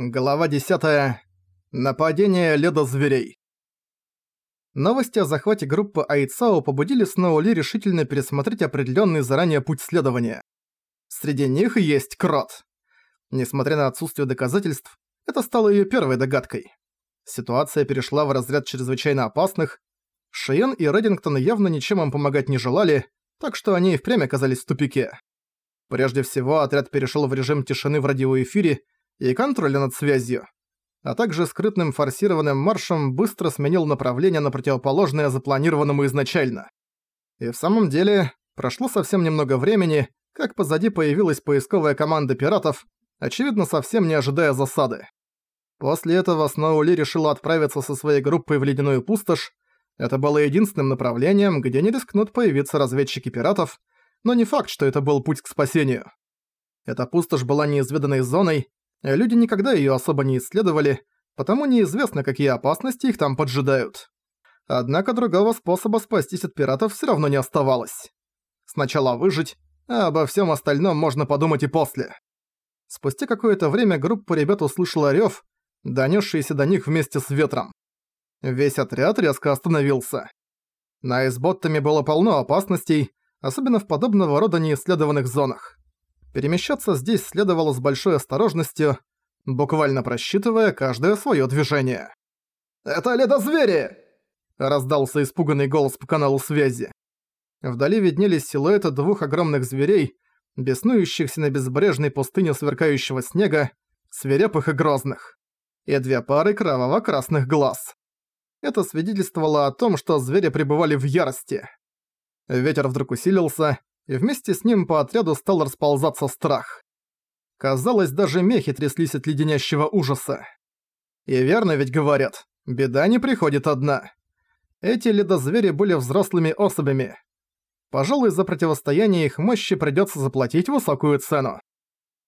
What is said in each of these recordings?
Глава 10. Нападение ледозверей. Новости о захвате группы Айцао побудили Сноули решительно пересмотреть определенный заранее путь следования. Среди них есть Крот. Несмотря на отсутствие доказательств, это стало ее первой догадкой. Ситуация перешла в разряд чрезвычайно опасных. Шиен и Реддингтон явно ничем им помогать не желали, так что они и впрямь оказались в тупике. Прежде всего, отряд перешел в режим тишины в радиоэфире, и контроля над связью, а также скрытным форсированным маршем быстро сменил направление на противоположное запланированному изначально. И в самом деле, прошло совсем немного времени, как позади появилась поисковая команда пиратов, очевидно, совсем не ожидая засады. После этого Сноули решила отправиться со своей группой в Ледяную пустошь. Это было единственным направлением, где не рискнут появиться разведчики пиратов, но не факт, что это был путь к спасению. Эта пустошь была неизведанной зоной, Люди никогда её особо не исследовали, потому неизвестно, какие опасности их там поджидают. Однако другого способа спастись от пиратов всё равно не оставалось. Сначала выжить, а обо всём остальном можно подумать и после. Спустя какое-то время группа ребят услышала рёв, донёсшийся до них вместе с ветром. Весь отряд резко остановился. На айсботтами было полно опасностей, особенно в подобного рода неисследованных зонах. Перемещаться здесь следовало с большой осторожностью, буквально просчитывая каждое своё движение. «Это ледозвери!» – раздался испуганный голос по каналу связи. Вдали виднелись силуэты двух огромных зверей, беснующихся на безбрежной пустыне сверкающего снега, свирепых и грозных, и две пары кроваво-красных глаз. Это свидетельствовало о том, что звери пребывали в ярости. Ветер вдруг усилился, и вместе с ним по отряду стал расползаться страх. Казалось, даже мехи тряслись от леденящего ужаса. И верно ведь говорят, беда не приходит одна. Эти ледозвери были взрослыми особями. Пожалуй, за противостояние их мощи придётся заплатить высокую цену.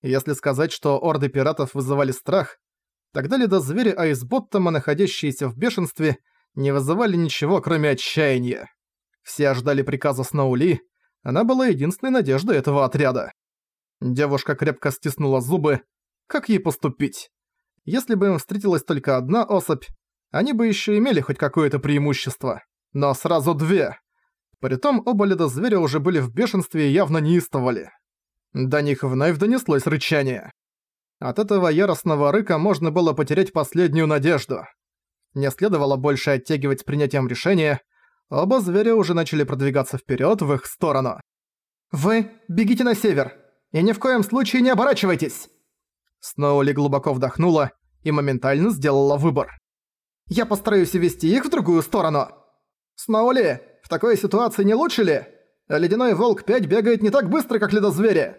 Если сказать, что орды пиратов вызывали страх, тогда ледозвери Айсботтома, находящиеся в бешенстве, не вызывали ничего, кроме отчаяния. Все ждали приказа Сноули, она была единственной надеждой этого отряда. Девушка крепко стиснула зубы. Как ей поступить? Если бы им встретилась только одна особь, они бы еще имели хоть какое-то преимущество. Но сразу две. Притом оба ледозверя уже были в бешенстве и явно неистовали. До них вновь донеслось рычание. От этого яростного рыка можно было потерять последнюю надежду. Не следовало больше оттягивать с принятием решения, Оба зверя уже начали продвигаться вперед в их сторону. «Вы бегите на север! И ни в коем случае не оборачивайтесь!» Сноули глубоко вдохнула и моментально сделала выбор. «Я постараюсь вести их в другую сторону!» «Сноули, в такой ситуации не лучше ли? Ледяной волк 5 бегает не так быстро, как ледозвери!»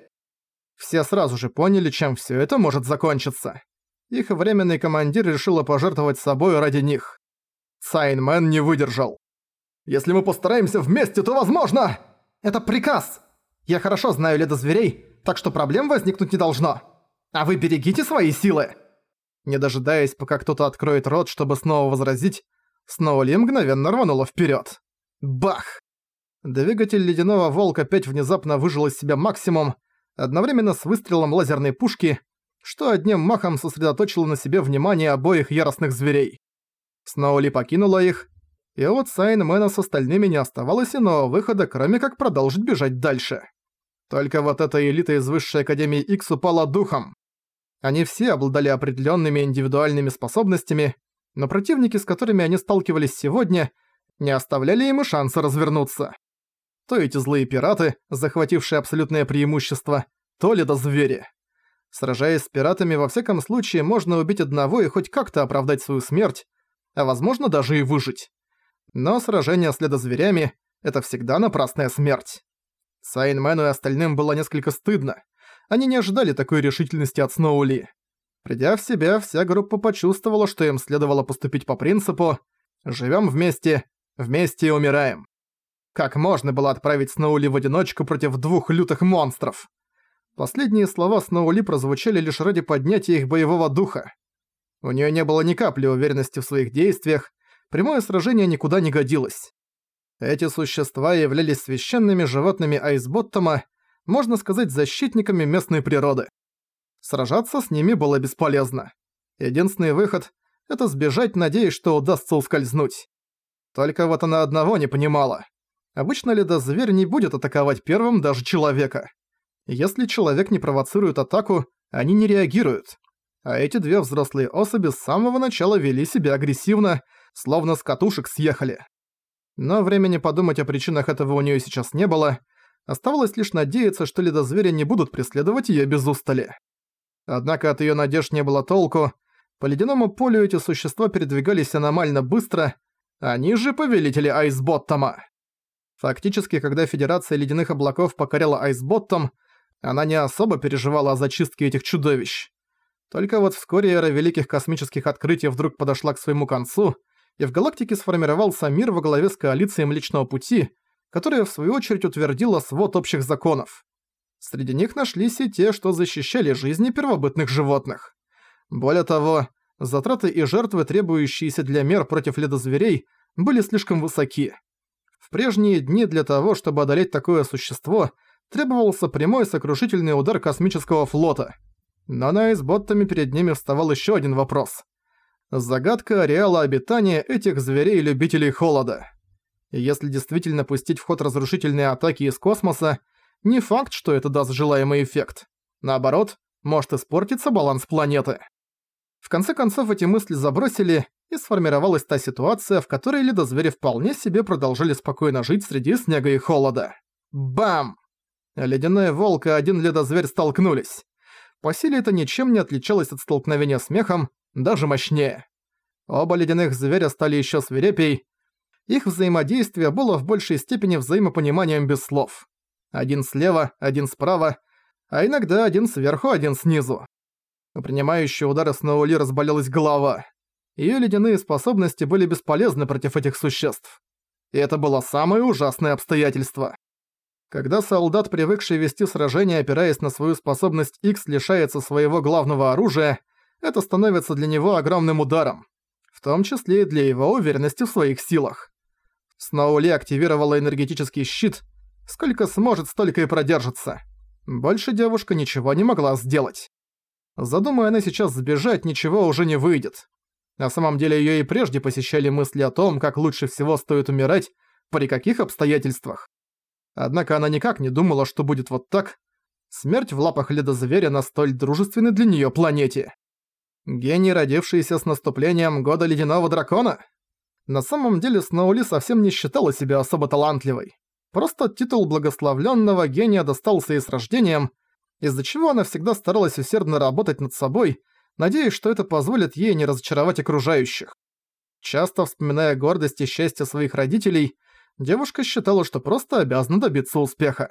Все сразу же поняли, чем все это может закончиться. Их временный командир решила пожертвовать собой ради них. Сайнмен не выдержал. Если мы постараемся вместе, то возможно! Это приказ! Я хорошо знаю ледозверей, так что проблем возникнуть не должно. А вы берегите свои силы!» Не дожидаясь, пока кто-то откроет рот, чтобы снова возразить, Сноули мгновенно рванула вперед. Бах! Двигатель ледяного волка опять внезапно выжил из себя максимум, одновременно с выстрелом лазерной пушки, что одним махом сосредоточило на себе внимание обоих яростных зверей. Сноули покинула их, и вот Сайнмена с остальными не оставалось иного выхода, кроме как продолжить бежать дальше. Только вот эта элита из Высшей Академии X упала духом. Они все обладали определенными индивидуальными способностями, но противники, с которыми они сталкивались сегодня, не оставляли им и шанса развернуться. То эти злые пираты, захватившие абсолютное преимущество, то ли до звери. Сражаясь с пиратами, во всяком случае, можно убить одного и хоть как-то оправдать свою смерть, а возможно даже и выжить. Но сражение с ледозверями — это всегда напрасная смерть. Сайнмену и остальным было несколько стыдно. Они не ожидали такой решительности от Сноули. Придя в себя, вся группа почувствовала, что им следовало поступить по принципу «Живем вместе, вместе и умираем». Как можно было отправить Сноули в одиночку против двух лютых монстров? Последние слова Сноули прозвучали лишь ради поднятия их боевого духа. У нее не было ни капли уверенности в своих действиях, прямое сражение никуда не годилось. Эти существа являлись священными животными Айсботтома, можно сказать, защитниками местной природы. Сражаться с ними было бесполезно. Единственный выход — это сбежать, надеясь, что удастся ускользнуть. Только вот она одного не понимала. Обычно ледозверь не будет атаковать первым даже человека. Если человек не провоцирует атаку, они не реагируют. А эти две взрослые особи с самого начала вели себя агрессивно, словно с катушек съехали. Но времени подумать о причинах этого у неё сейчас не было, оставалось лишь надеяться, что ледозвери не будут преследовать её без устали. Однако от её надежд не было толку, по ледяному полю эти существа передвигались аномально быстро, они же повелители Айсботтома. Фактически, когда Федерация Ледяных Облаков покоряла Айсботтом, она не особо переживала о зачистке этих чудовищ. Только вот вскоре эра великих космических открытий вдруг подошла к своему концу, и в галактике сформировался мир во главе с коалицией Млечного Пути, которая в свою очередь утвердила свод общих законов. Среди них нашлись и те, что защищали жизни первобытных животных. Более того, затраты и жертвы, требующиеся для мер против ледозверей, были слишком высоки. В прежние дни для того, чтобы одолеть такое существо, требовался прямой сокрушительный удар космического флота. Но на изботтами перед ними вставал еще один вопрос. Загадка ареала обитания этих зверей-любителей холода. если действительно пустить в ход разрушительные атаки из космоса, не факт, что это даст желаемый эффект. Наоборот, может испортиться баланс планеты. В конце концов эти мысли забросили, и сформировалась та ситуация, в которой ледозвери вполне себе продолжили спокойно жить среди снега и холода. Бам! Ледяной волк и один ледозверь столкнулись. По силе это ничем не отличалось от столкновения с мехом, даже мощнее. Оба ледяных зверя стали еще свирепей. Их взаимодействие было в большей степени взаимопониманием без слов. Один слева, один справа, а иногда один сверху, один снизу. У принимающего удара Сноули разболелась голова. Её ледяные способности были бесполезны против этих существ. И это было самое ужасное обстоятельство. Когда солдат, привыкший вести сражение, опираясь на свою способность X, лишается своего главного оружия, это становится для него огромным ударом, в том числе и для его уверенности в своих силах. Сноули активировала энергетический щит, сколько сможет, столько и продержится. Больше девушка ничего не могла сделать. Задумая она сейчас сбежать, ничего уже не выйдет. На самом деле её и прежде посещали мысли о том, как лучше всего стоит умирать, при каких обстоятельствах. Однако она никак не думала, что будет вот так. Смерть в лапах ледозверя на столь дружественной для неё планете. Гений, родившийся с наступлением года Ледяного Дракона? На самом деле Сноули совсем не считала себя особо талантливой. Просто титул благословленного гения достался ей с рождением, из-за чего она всегда старалась усердно работать над собой, надеясь, что это позволит ей не разочаровать окружающих. Часто вспоминая гордость и счастье своих родителей, девушка считала, что просто обязана добиться успеха.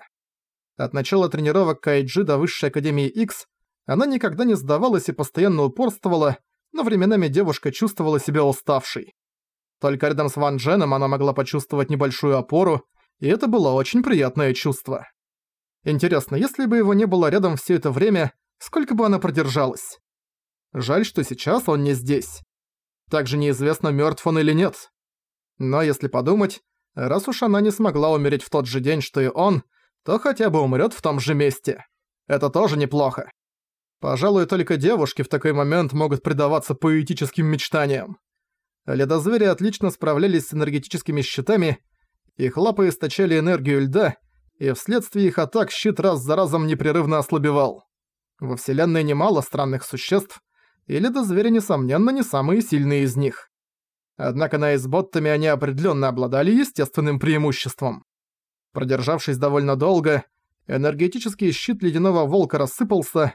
От начала тренировок Кайджи до Высшей Академии X она никогда не сдавалась и постоянно упорствовала, но временами девушка чувствовала себя уставшей. Только рядом с Ван Дженом она могла почувствовать небольшую опору, и это было очень приятное чувство. Интересно, если бы его не было рядом все это время, сколько бы она продержалась? Жаль, что сейчас он не здесь. Также неизвестно, мертв он или нет. Но если подумать, раз уж она не смогла умереть в тот же день, что и он, то хотя бы умрет в том же месте. Это тоже неплохо. Пожалуй, только девушки в такой момент могут предаваться поэтическим мечтаниям. Ледозвери отлично справлялись с энергетическими щитами, их лапы источали энергию льда, и вследствие их атак щит раз за разом непрерывно ослабевал. Во вселенной немало странных существ, и ледозвери, несомненно, не самые сильные из них. Однако на изботтами они определенно обладали естественным преимуществом. Продержавшись довольно долго, энергетический щит ледяного волка рассыпался,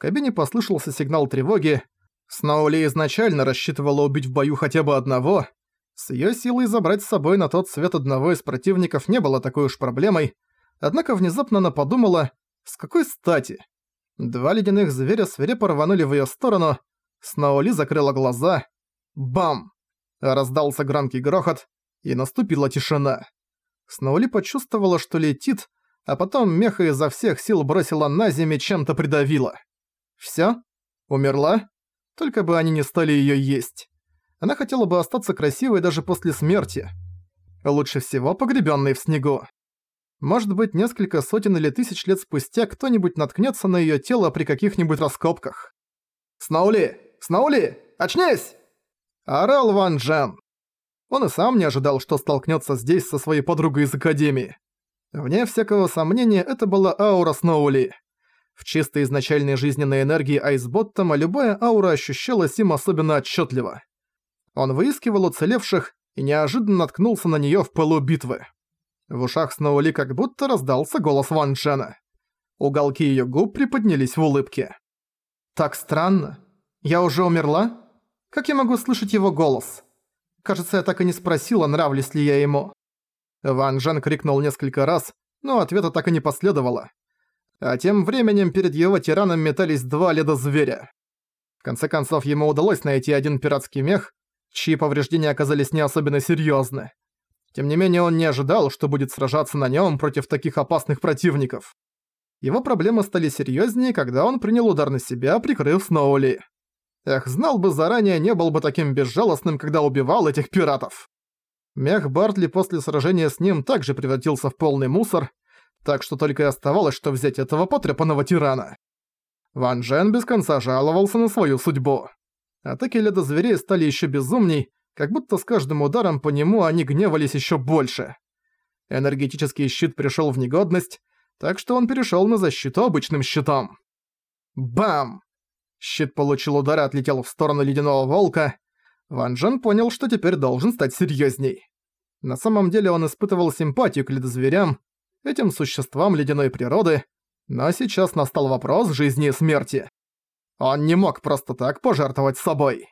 кабине послышался сигнал тревоги. Сноули изначально рассчитывала убить в бою хотя бы одного. С её силой забрать с собой на тот свет одного из противников не было такой уж проблемой, однако внезапно она подумала, с какой стати? Два ледяных зверя свирепо рванули в её сторону, Сноули закрыла глаза. Бам! Раздался громкий грохот, и наступила тишина. Сноули почувствовала, что летит, а потом меха изо всех сил бросила на землю чем-то придавила. Всё? Умерла? Только бы они не стали её есть. Она хотела бы остаться красивой даже после смерти. Лучше всего погребённой в снегу. Может быть, несколько сотен или тысяч лет спустя кто-нибудь наткнётся на её тело при каких-нибудь раскопках. «Сноули, Сноули! Очнись!» Орал Ван Джен. Он и сам не ожидал, что столкнется здесь со своей подругой из Академии. Вне всякого сомнения, это была аура Сноули. В чистой изначальной жизненной энергии Айсботтома любая аура ощущалась им особенно отчетливо. Он выискивал уцелевших и неожиданно наткнулся на нее в пылу битвы. В ушах Сноули как будто раздался голос Ван Джена. Уголки ее губ приподнялись в улыбке. «Так странно. Я уже умерла? Как я могу слышать его голос? Кажется, я так и не спросила, нравлюсь ли я ему». Ван Джен крикнул несколько раз, но ответа так и не последовало. А тем временем перед его тираном метались два ледозверя. В конце концов, ему удалось найти один пиратский мех, чьи повреждения оказались не особенно серьёзны. Тем не менее, он не ожидал, что будет сражаться на нём против таких опасных противников. Его проблемы стали серьёзнее, когда он принял удар на себя, прикрыв Сноули. Эх, знал бы заранее, не был бы таким безжалостным, когда убивал этих пиратов. Мех Бартли после сражения с ним также превратился в полный мусор, так что только и оставалось, что взять этого потрепанного тирана. Ван Джен без конца жаловался на свою судьбу. Атаки ледозверей стали еще безумней, как будто с каждым ударом по нему они гневались еще больше. Энергетический щит пришел в негодность, так что он перешел на защиту обычным щитом. Бам! Щит получил удар и отлетел в сторону ледяного волка. Ван Джен понял, что теперь должен стать серьезней. На самом деле он испытывал симпатию к ледозверям, этим существам ледяной природы, но сейчас настал вопрос жизни и смерти. Он не мог просто так пожертвовать собой.